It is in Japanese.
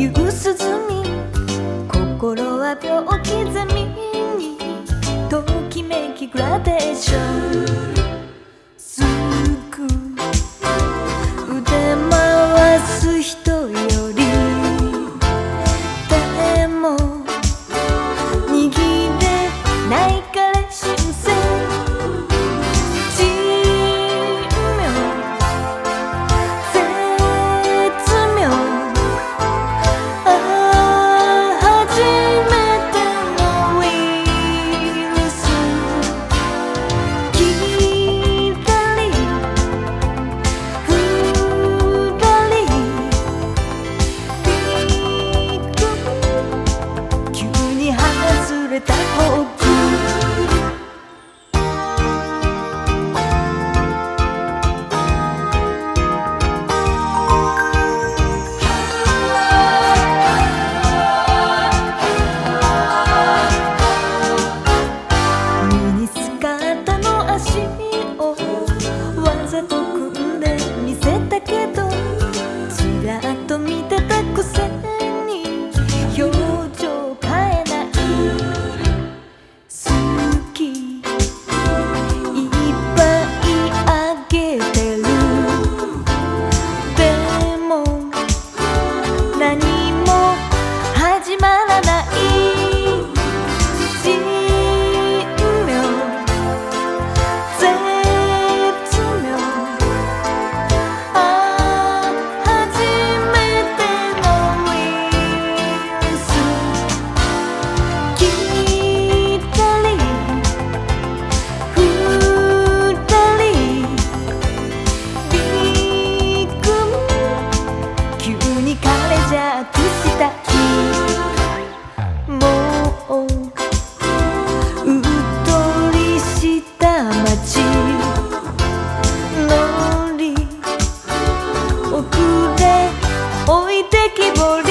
夕涼み。心は秒刻み。もううっとりしたまち」「のりおくでおいてきぼり